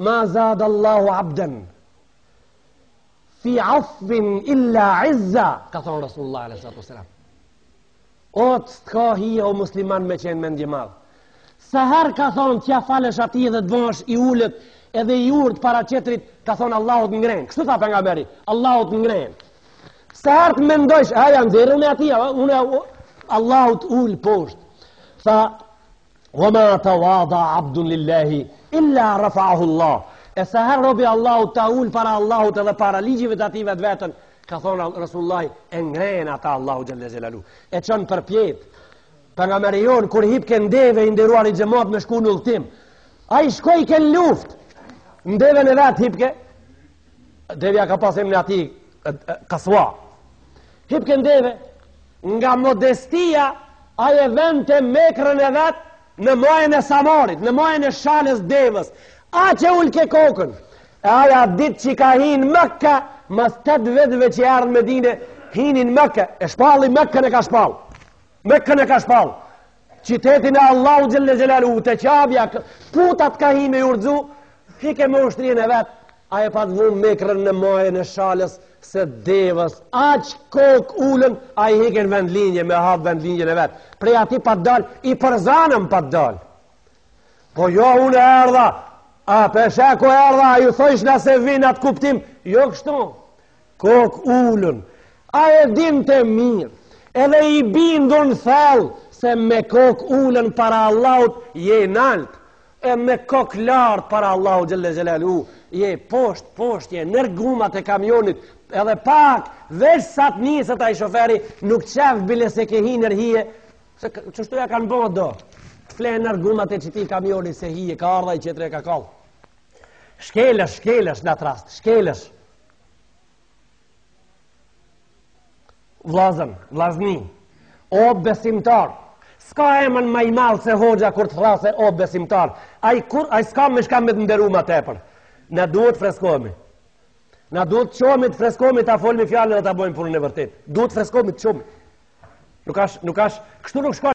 Ma zada Allahu abden Fi afvin illa izza Ka thonë Rasulullah a.s. Aty s'ka hi o musliman me qenë mendje madhë Sa herë ka thonë t'ia falësh atij dhe të bëhesh i ulët Edhe i urtë para tjetrit Ka thonë Allahu të ngren Kështu tha pejgamberi Allahu të ngren Sa herë të mendojsh A janë zirë unë e ati Allahu të ul poshtë Tha Wa ma tawada abdun lillahi illa rafa'ahu Allah. E sa herë robi Allahut e ul para Allahut edhe para ligjeve të atij vetën, ka thonë Resullullahi e ngren ata Allahu xhelle xhelaluhu. E çon përpjetë. Pejgamberi jonë kur hipke n'deve i nderuari xhemat me shku në udhtim. Ai shkojke n'luftë. N'deven e vet hipke. Devja ka pas emnin atij Kasua Hipke n'deve Nga modestia Ai e vendte mjekrën e vet Në majën e samarit Në majën e shalës së devës Aq e ulke kokën E ajo ditë që ka hi n'Mekke Mas tetë vjetëve që erdh Medine Hini n'Mekke E shpalli Mekkën e ka shpall Mekkën e ka shpall Qytetin e Allahut xhelle xhelaluhu, te Qabja, putat ka hi me i rrxu, hike me ushtrinë e vet, ai e pat vunë mjekrën në majën e shalës së devës, aq kokulun, ai hike n'vendlindje, me hap vendlindjen e vet, prej aty pat dalë, i përzanun pat dalë. Po jo unë erdha, a po sheh ku erdha, a ju thojshna se vi n'atë kuptim, jo kështu, Kokulun. Ai e dinte mirë, edhe i bindun thellë se me kokë ulun para Allahut je i nalt, e me kokë lart para Allahut xhelle xhelaluhu je poshtë poshtë je nër gumat e kamionit edhe pak veç sa të niset ai shoferi nuk t'shef bile se ke hi nër hije se qështu ja kanë ba do flenë nër gumat e qeti kamionit se hije ka ardh ai tjetri e ka kall shkelesh shkelesh në atë rast shkelesh Vllazën, vllazni, o besimtar, s'ka emën ma i madh se hoxha kur të thrret o besimtar, ai kur, ai s'ka me çka me të nderu ma tepër, na duhet t'freskohemi, na duhet të çohemi të freskohemi ta folmi fjalën dhe ta bojmë punën e vërtetë, duhet të freskohemi të çohemi, nuk ashtë, nuk ashtë, kështu nuk shka,